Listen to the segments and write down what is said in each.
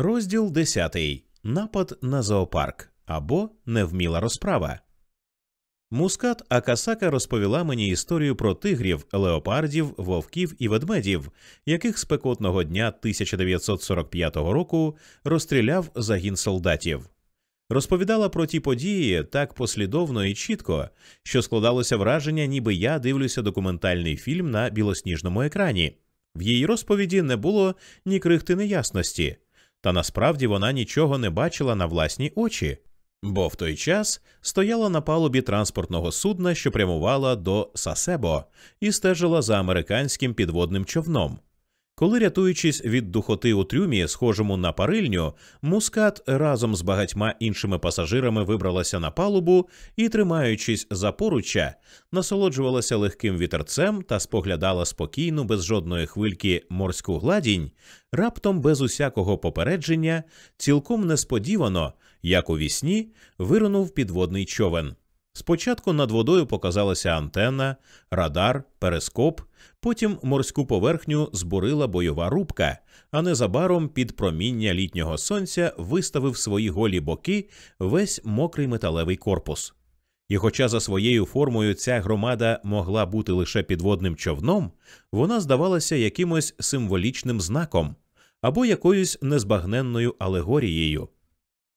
Розділ 10. Напад на зоопарк або невміла розправа. Мускат Акасака розповіла мені історію про тигрів, леопардів, вовків і ведмедів, яких спекотного дня 1945 року розстріляв загін солдатів. Розповідала про ті події так послідовно і чітко, що складалося враження, ніби я дивлюся документальний фільм на білосніжному екрані. В її розповіді не було ні крихти неясності, та насправді вона нічого не бачила на власні очі, бо в той час стояла на палубі транспортного судна, що прямувала до Сасебо, і стежила за американським підводним човном. Коли, рятуючись від духоти у трюмі, схожому на парильню, мускат разом з багатьма іншими пасажирами вибралася на палубу і, тримаючись за поруччя, насолоджувалася легким вітерцем та споглядала спокійну, без жодної хвильки морську гладінь, раптом без усякого попередження, цілком несподівано, як у вісні, вирунув підводний човен. Спочатку над водою показалася антенна, радар, перископ, потім морську поверхню збурила бойова рубка, а незабаром під проміння літнього сонця виставив свої голі боки весь мокрий металевий корпус. І, хоча за своєю формою ця громада могла бути лише підводним човном, вона здавалася якимось символічним знаком або якоюсь незбагненною алегорією.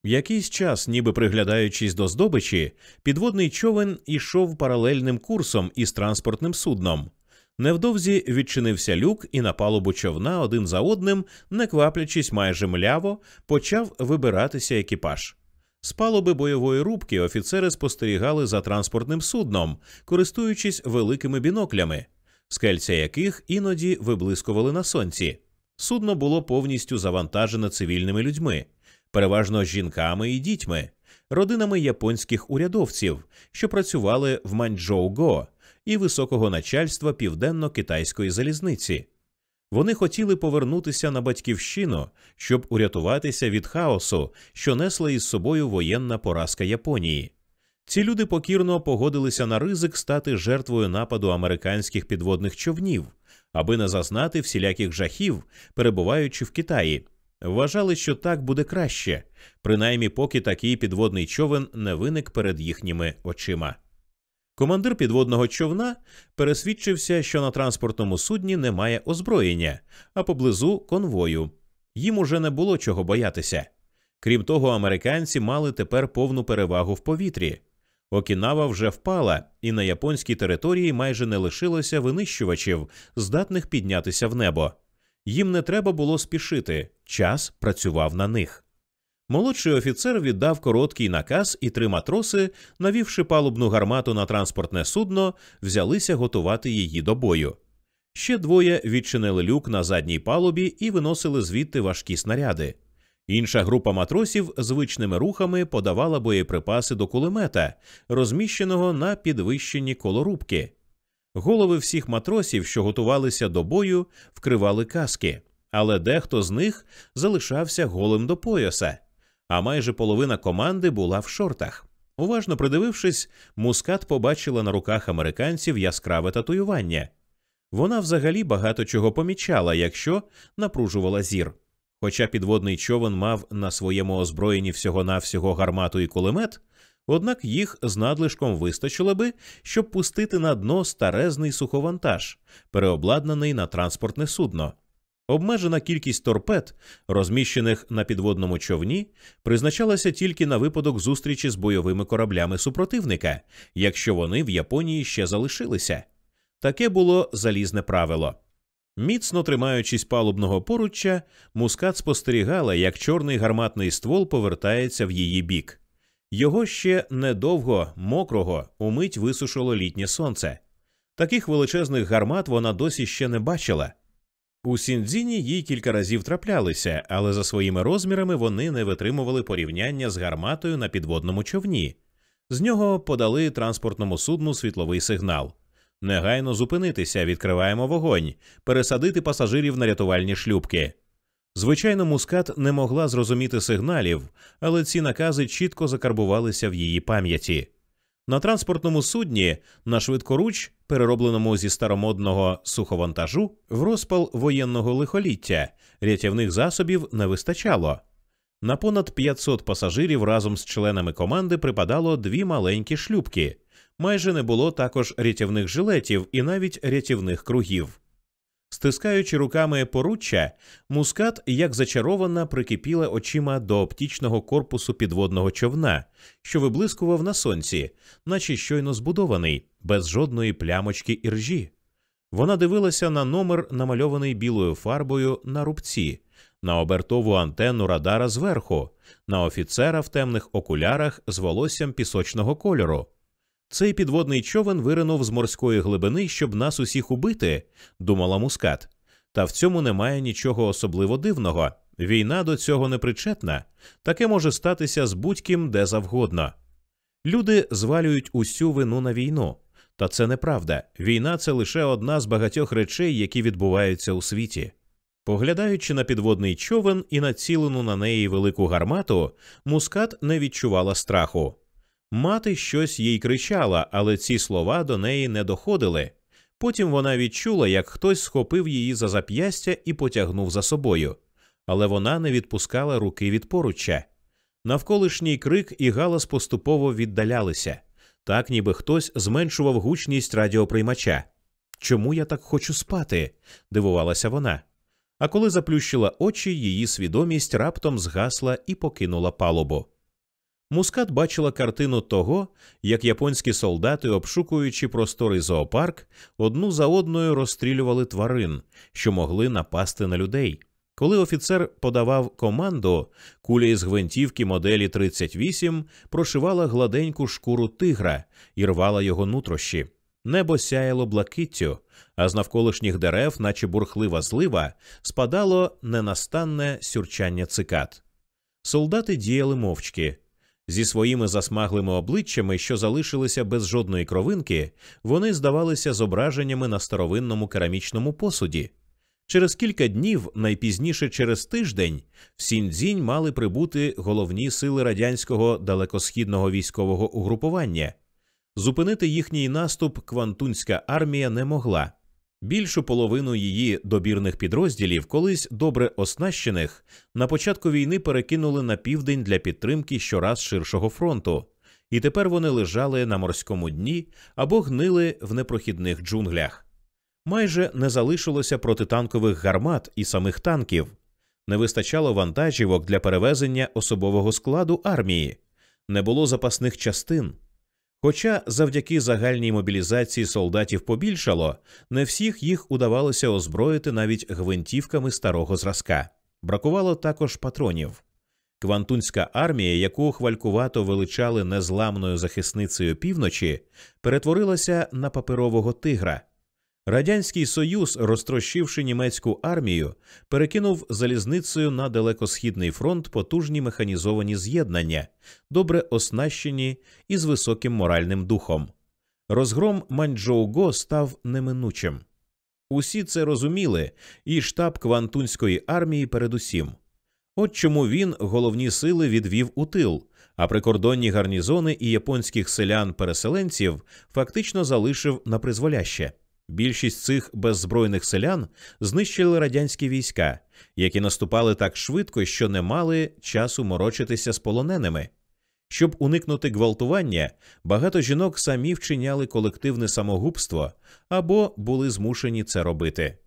Якийсь час, ніби приглядаючись до здобичі, підводний човен ішов паралельним курсом із транспортним судном. Невдовзі відчинився люк, і на палубу човна один за одним, не кваплячись майже мляво, почав вибиратися екіпаж. З палуби бойової рубки офіцери спостерігали за транспортним судном, користуючись великими біноклями, скельця яких іноді виблискували на сонці. Судно було повністю завантажене цивільними людьми переважно жінками і дітьми, родинами японських урядовців, що працювали в Маньчжоу-Го і високого начальства південно-китайської залізниці. Вони хотіли повернутися на батьківщину, щоб урятуватися від хаосу, що несла із собою воєнна поразка Японії. Ці люди покірно погодилися на ризик стати жертвою нападу американських підводних човнів, аби не зазнати всіляких жахів, перебуваючи в Китаї, Вважали, що так буде краще, принаймні поки такий підводний човен не виник перед їхніми очима. Командир підводного човна пересвідчився, що на транспортному судні немає озброєння, а поблизу конвою. Їм уже не було чого боятися. Крім того, американці мали тепер повну перевагу в повітрі. Окінава вже впала, і на японській території майже не лишилося винищувачів, здатних піднятися в небо. Їм не треба було спішити, час працював на них. Молодший офіцер віддав короткий наказ, і три матроси, навівши палубну гармату на транспортне судно, взялися готувати її до бою. Ще двоє відчинили люк на задній палубі і виносили звідти важкі снаряди. Інша група матросів звичними рухами подавала боєприпаси до кулемета, розміщеного на підвищенні колорубки. Голови всіх матросів, що готувалися до бою, вкривали каски, але дехто з них залишався голим до пояса, а майже половина команди була в шортах. Уважно придивившись, мускат побачила на руках американців яскраве татуювання. Вона взагалі багато чого помічала, якщо напружувала зір. Хоча підводний човен мав на своєму озброєнні всього навсього гармату і кулемет, однак їх з надлишком вистачило би, щоб пустити на дно старезний суховантаж, переобладнаний на транспортне судно. Обмежена кількість торпед, розміщених на підводному човні, призначалася тільки на випадок зустрічі з бойовими кораблями супротивника, якщо вони в Японії ще залишилися. Таке було залізне правило. Міцно тримаючись палубного поруччя, мускат спостерігала, як чорний гарматний ствол повертається в її бік. Його ще недовго, мокрого, умить висушило літнє сонце. Таких величезних гармат вона досі ще не бачила. У Сіндзіні їй кілька разів траплялися, але за своїми розмірами вони не витримували порівняння з гарматою на підводному човні. З нього подали транспортному судну світловий сигнал. Негайно зупинитися, відкриваємо вогонь, пересадити пасажирів на рятувальні шлюбки. Звичайно, мускат не могла зрозуміти сигналів, але ці накази чітко закарбувалися в її пам'яті. На транспортному судні, на швидкоруч, переробленому зі старомодного суховантажу, в розпал воєнного лихоліття рятівних засобів не вистачало. На понад 500 пасажирів разом з членами команди припадало дві маленькі шлюбки. Майже не було також рятівних жилетів і навіть рятівних кругів. Стискаючи руками поруччя, мускат, як зачарована, прикипіла очима до оптічного корпусу підводного човна, що виблискував на сонці, наче щойно збудований, без жодної плямочки і ржі. Вона дивилася на номер, намальований білою фарбою на рубці, на обертову антенну радара зверху, на офіцера в темних окулярах з волоссям пісочного кольору. Цей підводний човен виринув з морської глибини, щоб нас усіх убити, думала мускат. Та в цьому немає нічого особливо дивного. Війна до цього не причетна, таке може статися з будь-ким де завгодно. Люди звалюють усю вину на війну. Та це неправда. Війна це лише одна з багатьох речей, які відбуваються у світі. Поглядаючи на підводний човен і націлену на неї велику гармату, мускат не відчувала страху. Мати щось їй кричала, але ці слова до неї не доходили. Потім вона відчула, як хтось схопив її за зап'ястя і потягнув за собою, але вона не відпускала руки від поруччя. Навколишній крик і галас поступово віддалялися, так ніби хтось зменшував гучність радіоприймача. Чому я так хочу спати? дивувалася вона. А коли заплющила очі, її свідомість раптом згасла і покинула палубу. Мускат бачила картину того, як японські солдати, обшукуючи просторий зоопарк, одну за одною розстрілювали тварин, що могли напасти на людей. Коли офіцер подавав команду, куля із гвинтівки моделі 38 прошивала гладеньку шкуру тигра і рвала його нутрощі. Небо сяяло блакиттю, а з навколишніх дерев, наче бурхлива злива, спадало ненастанне сюрчання цикад. Солдати діяли мовчки. Зі своїми засмаглими обличчями, що залишилися без жодної кровинки, вони здавалися зображеннями на старовинному керамічному посуді. Через кілька днів, найпізніше через тиждень, в Сіндзінь мали прибути головні сили радянського далекосхідного військового угрупування. Зупинити їхній наступ Квантунська армія не могла. Більшу половину її добірних підрозділів, колись добре оснащених, на початку війни перекинули на південь для підтримки щораз ширшого фронту, і тепер вони лежали на морському дні або гнили в непрохідних джунглях. Майже не залишилося протитанкових гармат і самих танків, не вистачало вантажівок для перевезення особового складу армії, не було запасних частин. Хоча завдяки загальній мобілізації солдатів побільшало, не всіх їх удавалося озброїти навіть гвинтівками старого зразка. Бракувало також патронів. Квантунська армія, яку хвалькувато величали незламною захисницею півночі, перетворилася на паперового тигра. Радянський Союз, розтрощивши німецьку армію, перекинув залізницею на далекосхідний фронт потужні механізовані з'єднання, добре оснащені і з високим моральним духом. Розгром Маньчжоу-Го став неминучим. Усі це розуміли, і штаб Квантунської армії передусім. От чому він головні сили відвів у тил, а прикордонні гарнізони і японських селян-переселенців фактично залишив на призволяще. Більшість цих беззбройних селян знищили радянські війська, які наступали так швидко, що не мали часу морочитися з полоненими. Щоб уникнути гвалтування, багато жінок самі вчиняли колективне самогубство або були змушені це робити.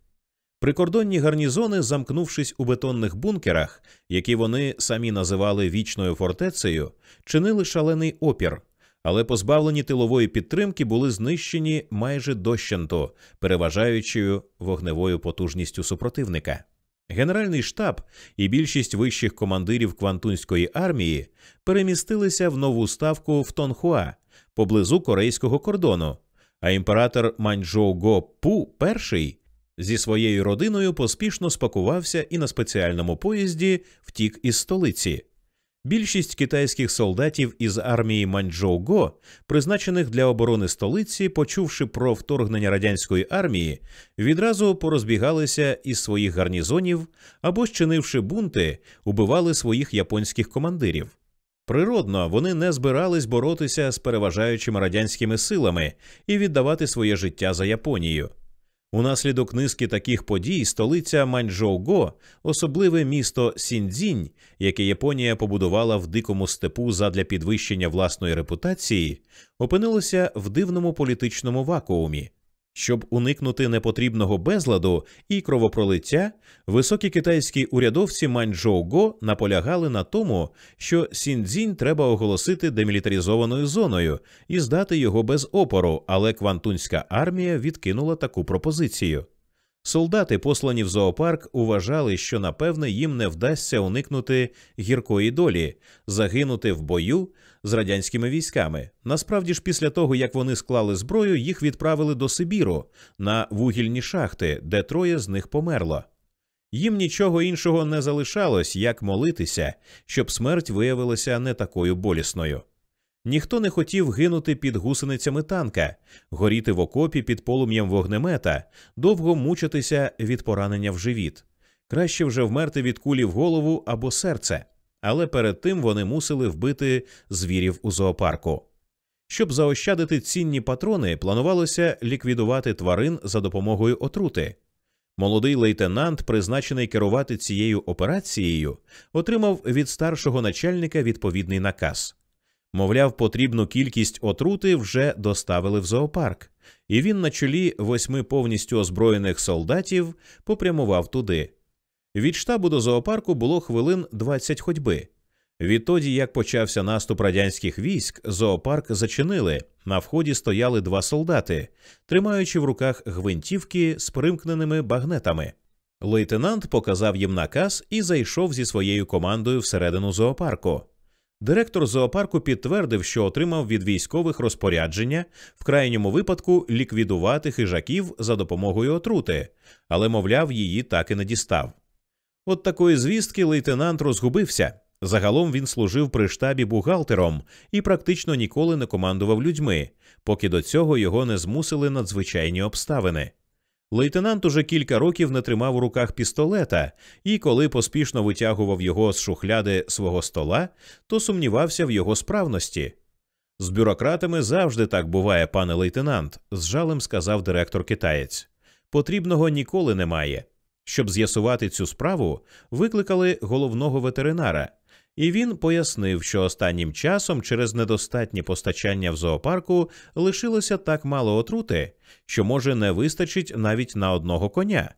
Прикордонні гарнізони, замкнувшись у бетонних бункерах, які вони самі називали вічною фортецею, чинили шалений опір але позбавлені тилової підтримки були знищені майже дощанто, переважаючою вогневою потужністю супротивника. Генеральний штаб і більшість вищих командирів Квантунської армії перемістилися в нову ставку в Тонхуа поблизу корейського кордону, а імператор Маньчжоу Го Пу І зі своєю родиною поспішно спакувався і на спеціальному поїзді втік із столиці. Більшість китайських солдатів із армії Маньчжоу-Го, призначених для оборони столиці, почувши про вторгнення радянської армії, відразу порозбігалися із своїх гарнізонів або, щинивши бунти, убивали своїх японських командирів. Природно, вони не збирались боротися з переважаючими радянськими силами і віддавати своє життя за Японію. Унаслідок низки таких подій столиця Маньчжоуго, особливе місто Сіндзінь, яке Японія побудувала в дикому степу задля підвищення власної репутації, опинилося в дивному політичному вакуумі. Щоб уникнути непотрібного безладу і кровопролиття, високі китайські урядовці Маньчжоуго наполягали на тому, що Сіндзінь треба оголосити демілітаризованою зоною і здати його без опору, але Квантунська армія відкинула таку пропозицію. Солдати, послані в зоопарк, уважали, що напевне їм не вдасться уникнути гіркої долі, загинути в бою з радянськими військами. Насправді ж, після того як вони склали зброю, їх відправили до Сибіру на вугільні шахти, де троє з них померло. Їм нічого іншого не залишалось, як молитися, щоб смерть виявилася не такою болісною. Ніхто не хотів гинути під гусеницями танка, горіти в окопі під полум'ям вогнемета, довго мучитися від поранення в живіт. Краще вже вмерти від кулі в голову або серце, але перед тим вони мусили вбити звірів у зоопарку. Щоб заощадити цінні патрони, планувалося ліквідувати тварин за допомогою отрути. Молодий лейтенант, призначений керувати цією операцією, отримав від старшого начальника відповідний наказ. Мовляв, потрібну кількість отрути вже доставили в зоопарк, і він на чолі восьми повністю озброєних солдатів попрямував туди. Від штабу до зоопарку було хвилин 20 ходьби. Відтоді, як почався наступ радянських військ, зоопарк зачинили. На вході стояли два солдати, тримаючи в руках гвинтівки з примкненими багнетами. Лейтенант показав їм наказ і зайшов зі своєю командою всередину зоопарку. Директор зоопарку підтвердив, що отримав від військових розпорядження в крайньому випадку ліквідувати хижаків за допомогою отрути, але, мовляв, її так і не дістав. От такої звістки лейтенант розгубився. Загалом він служив при штабі бухгалтером і практично ніколи не командував людьми, поки до цього його не змусили надзвичайні обставини. Лейтенант уже кілька років не тримав у руках пістолета, і коли поспішно витягував його з шухляди свого стола, то сумнівався в його справності. З бюрократами завжди так буває, пане лейтенант, з жалем сказав директор китаєць. Потрібного ніколи немає. Щоб з'ясувати цю справу, викликали головного ветеринара, і він пояснив, що останнім часом через недостатнє постачання в зоопарку лишилося так мало отрути, що може не вистачить навіть на одного коня.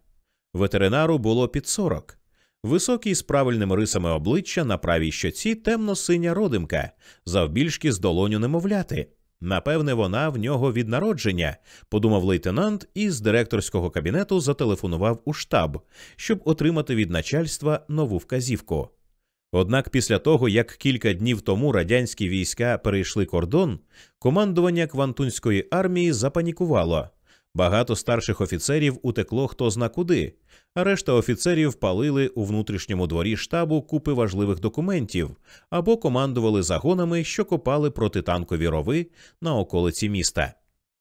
Ветеринару було під сорок. Високий з правильними рисами обличчя на правій щоці темно-синя родимка, завбільшки з долоню немовляти. Напевне, вона в нього від народження, подумав лейтенант, і з директорського кабінету зателефонував у штаб, щоб отримати від начальства нову вказівку. Однак після того, як кілька днів тому радянські війська перейшли кордон, командування Квантунської армії запанікувало. Багато старших офіцерів утекло хто зна куди, а решта офіцерів палили у внутрішньому дворі штабу купи важливих документів або командували загонами, що копали протитанкові рови на околиці міста.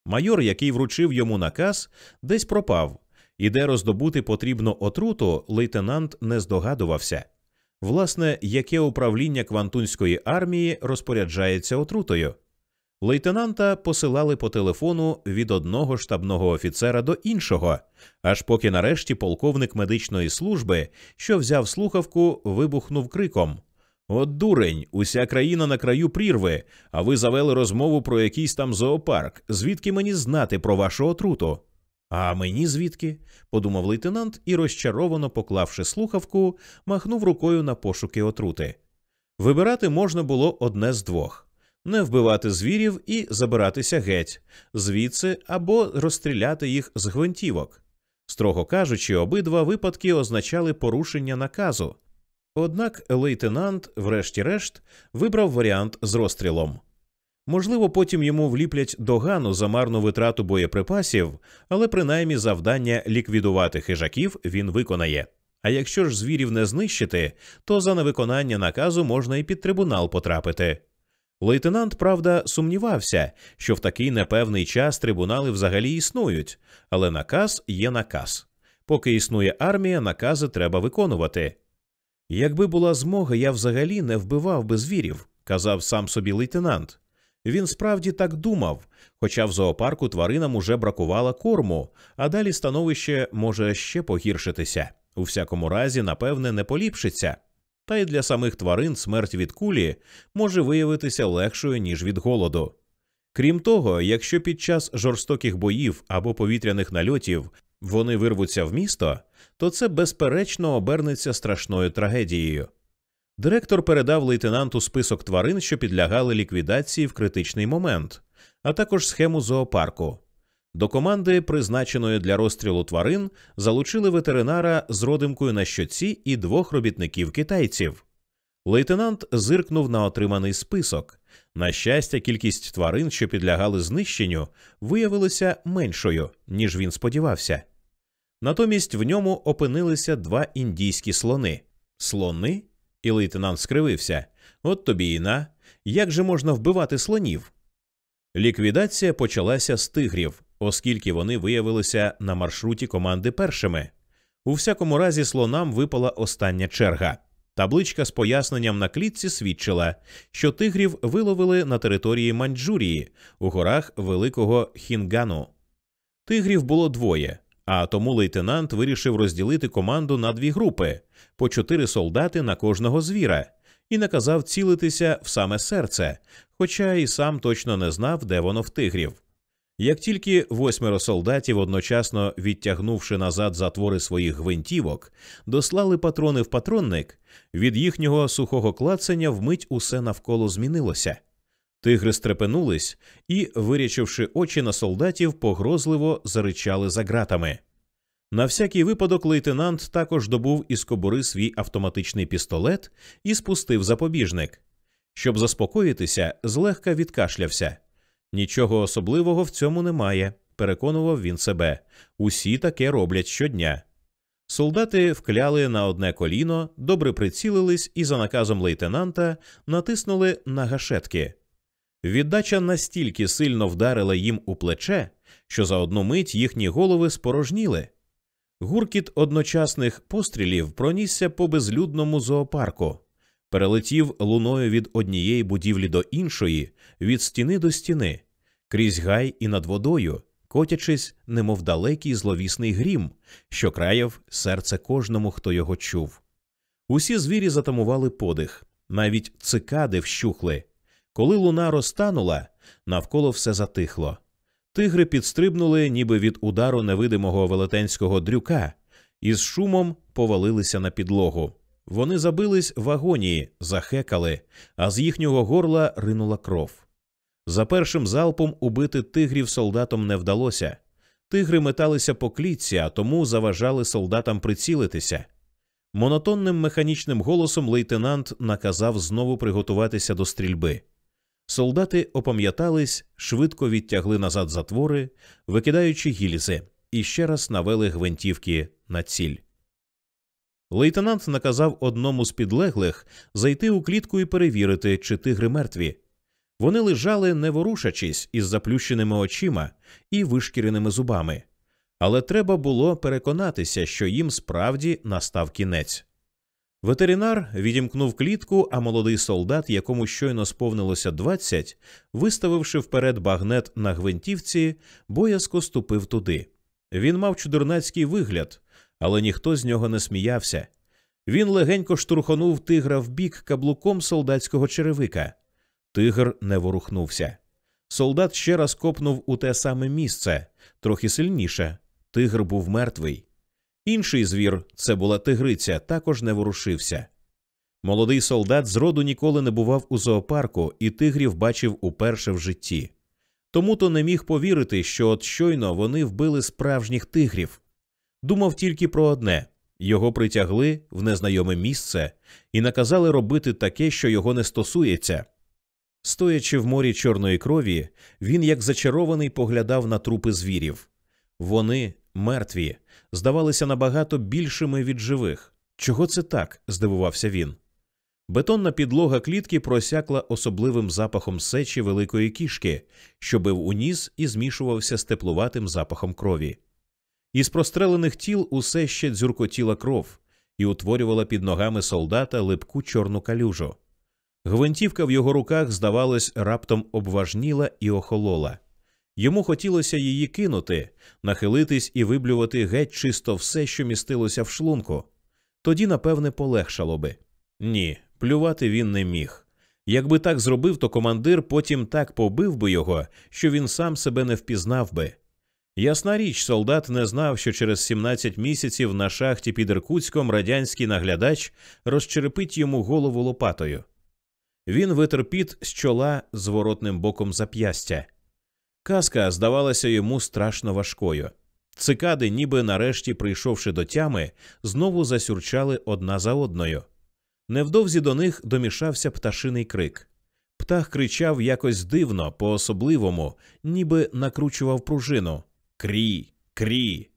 Майор, який вручив йому наказ, десь пропав, і де роздобути потрібну отруту, лейтенант не здогадувався. Власне, яке управління Квантунської армії розпоряджається отрутою. Лейтенанта посилали по телефону від одного штабного офіцера до іншого, аж поки нарешті полковник медичної служби, що взяв слухавку, вибухнув криком От дурень, уся країна на краю прірви, а ви завели розмову про якийсь там зоопарк. Звідки мені знати про вашу отруту? А мені звідки? подумав лейтенант і, розчаровано поклавши слухавку, махнув рукою на пошуки отрути. Вибирати можна було одне з двох не вбивати звірів і забиратися геть, звідси або розстріляти їх з гвинтівок. Строго кажучи, обидва випадки означали порушення наказу. Однак лейтенант, врешті-решт, вибрав варіант з розстрілом. Можливо, потім йому вліплять догану за марну витрату боєприпасів, але принаймні завдання ліквідувати хижаків він виконає. А якщо ж звірів не знищити, то за невиконання наказу можна і під трибунал потрапити. Лейтенант, правда, сумнівався, що в такий непевний час трибунали взагалі існують, але наказ є наказ. Поки існує армія, накази треба виконувати. Якби була змога, я взагалі не вбивав би звірів, казав сам собі лейтенант. Він справді так думав, хоча в зоопарку тваринам уже бракувало корму, а далі становище може ще погіршитися. У всякому разі, напевне, не поліпшиться. Та й для самих тварин смерть від кулі може виявитися легшою, ніж від голоду. Крім того, якщо під час жорстоких боїв або повітряних нальотів вони вирвуться в місто, то це безперечно обернеться страшною трагедією. Директор передав лейтенанту список тварин, що підлягали ліквідації в критичний момент, а також схему зоопарку. До команди, призначеної для розстрілу тварин, залучили ветеринара з родимкою на щоці і двох робітників китайців. Лейтенант зиркнув на отриманий список. На щастя, кількість тварин, що підлягали знищенню, виявилася меншою, ніж він сподівався. Натомість в ньому опинилися два індійські слони. Слони? І лейтенант скривився. От тобі і на. Як же можна вбивати слонів? Ліквідація почалася з тигрів, оскільки вони виявилися на маршруті команди першими. У всякому разі, слонам випала остання черга. Табличка з поясненням на клітці свідчила, що тигрів виловили на території Маньчжурії у горах Великого Хінгану. Тигрів було двоє, а тому лейтенант вирішив розділити команду на дві групи по чотири солдати на кожного звіра, і наказав цілитися в саме серце, хоча і сам точно не знав, де воно в тигрів. Як тільки восьмеро солдатів, одночасно відтягнувши назад затвори своїх гвинтівок, дослали патрони в патронник, від їхнього сухого клацання вмить усе навколо змінилося. Тигри стрепенулись і, вирячивши очі на солдатів, погрозливо заричали за ґратами. На всякий випадок лейтенант також добув із кобури свій автоматичний пістолет і спустив запобіжник. Щоб заспокоїтися, злегка відкашлявся. Нічого особливого в цьому немає, переконував він себе. Усі таке роблять щодня. Солдати вкляли на одне коліно, добре прицілились і, за наказом лейтенанта, натиснули на гашетки. Віддача настільки сильно вдарила їм у плече, що за одну мить їхні голови спорожніли. Гуркіт одночасних пострілів пронісся по безлюдному зоопарку, перелетів луною від однієї будівлі до іншої, від стіни до стіни, крізь гай і над водою, котячись, немов далекий зловісний грім, що краяв серце кожному, хто його чув. Усі звірі затамували подих, навіть цикади вщухли. Коли луна розтанула, навколо все затихло. Тигри підстрибнули, ніби від удару невидимого велетенського дрюка, і з шумом повалилися на підлогу. Вони забились в агонії, захекали, а з їхнього горла ринула кров. За першим залпом убити тигрів солдатам не вдалося. Тигри металися по клітці, а тому заважали солдатам прицілитися. Монотонним механічним голосом лейтенант наказав знову приготуватися до стрільби. Солдати опам'ятались, швидко відтягли назад затвори, викидаючи гільзи, і ще раз навели гвинтівки на ціль. Лейтенант наказав одному з підлеглих зайти у клітку і перевірити, чи тигри мертві. Вони лежали, не ворушачись, із заплющеними очима і вишкіреними зубами, але треба було переконатися, що їм справді настав кінець. Ветеринар відімкнув клітку, а молодий солдат, якому щойно сповнилося двадцять, виставивши вперед багнет на гвинтівці, боязко ступив туди. Він мав чудернацький вигляд, але ніхто з нього не сміявся. Він легенько штурхонув тигра в бік каблуком солдатського черевика. Тигр не ворухнувся. Солдат ще раз копнув у те саме місце, трохи сильніше. Тигр був мертвий. Інший звір, це була тигриця, також не ворушився. Молодий солдат зроду ніколи не бував у зоопарку і тигрів бачив уперше в житті. Тому то не міг повірити, що от щойно вони вбили справжніх тигрів. Думав тільки про одне його притягли в незнайоме місце і наказали робити таке, що його не стосується. Стоячи в морі чорної крові, він, як зачарований, поглядав на трупи звірів. Вони мертві, здавалися набагато більшими від живих. Чого це так? здивувався він. Бетонна підлога клітки просякла особливим запахом сечі великої кішки, що бив у ніс і змішувався з теплуватим запахом крові. Із прострелених тіл усе ще дзюркотіла кров і утворювала під ногами солдата липку чорну калюжу. Гвинтівка в його руках, здавалось, раптом обважніла і охолола. Йому хотілося її кинути, нахилитись і виблювати геть чисто все, що містилося в шлунку. Тоді, напевне, полегшало би. Ні, плювати він не міг. Якби так зробив, то командир потім так побив би його, що він сам себе не впізнав би. Ясна річ, солдат не знав, що через 17 місяців на шахті під Іркутськом радянський наглядач розчерепить йому голову лопатою. Він витер піт з чола зворотним боком зап'ястя. Казка здавалася йому страшно важкою. Цикади, ніби нарешті прийшовши до тями, знову засюрчали одна за одною. Невдовзі до них домішався пташиний крик. Птах кричав якось дивно, по особливому, ніби накручував пружину. Крі, крі.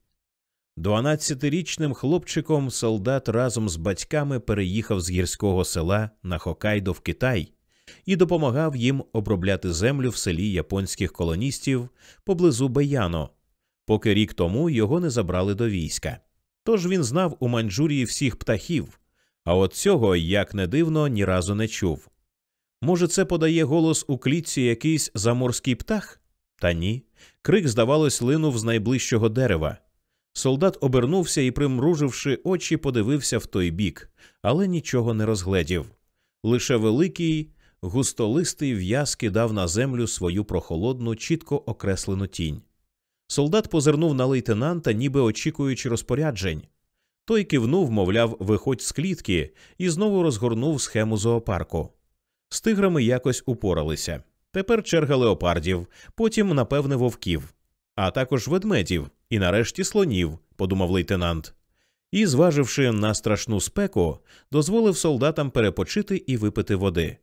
Дванадцятирічним хлопчиком солдат разом з батьками переїхав з гірського села на Хокайдо в Китай і допомагав їм обробляти землю в селі японських колоністів поблизу Беяно, поки рік тому його не забрали до війська. Тож він знав у Маньчжурії всіх птахів, а от цього, як не дивно, ні разу не чув. Може, це подає голос у клітці якийсь заморський птах? Та ні. Крик, здавалось, линув з найближчого дерева. Солдат обернувся і, примруживши очі, подивився в той бік, але нічого не розгледів. Лише великий, густолистий в'яз кидав на землю свою прохолодну, чітко окреслену тінь. Солдат позирнув на лейтенанта, ніби очікуючи розпоряджень. Той кивнув, мовляв, виходь з клітки, і знову розгорнув схему зоопарку. З тиграми якось упоралися. Тепер черга леопардів, потім, напевне, вовків, а також ведмедів і нарешті слонів, подумав лейтенант. І, зваживши на страшну спеку, дозволив солдатам перепочити і випити води.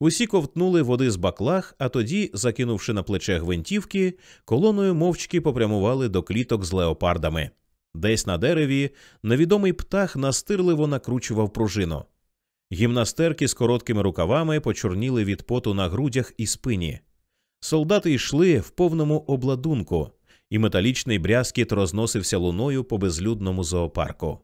Усі ковтнули води з баклах, а тоді, закинувши на плече гвинтівки, колоною мовчки попрямували до кліток з леопардами. Десь на дереві невідомий птах настирливо накручував пружину. Гімнастерки з короткими рукавами почорніли від поту на грудях і спині. Солдати йшли в повному обладунку, і металічний брязкіт розносився луною по безлюдному зоопарку.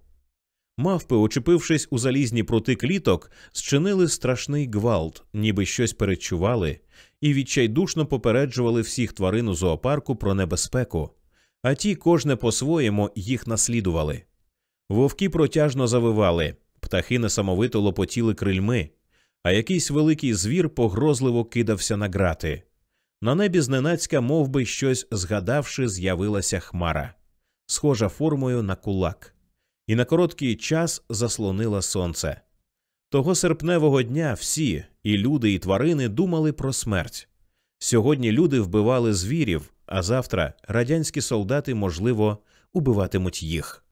Мавпи, очепившись у залізні прути кліток, зчинили страшний гвалт, ніби щось передчували, і відчайдушно попереджували всіх тварин у зоопарку про небезпеку, а ті кожне по-своєму їх наслідували. Вовки протяжно завивали, птахи несамовито лопотіли крильми, а якийсь великий звір погрозливо кидався на грати. На небі зненацька, мов би щось згадавши, з'явилася хмара, схожа формою на кулак, і на короткий час заслонила сонце. Того серпневого дня всі, і люди, і тварини, думали про смерть. Сьогодні люди вбивали звірів, а завтра радянські солдати, можливо, убиватимуть їх.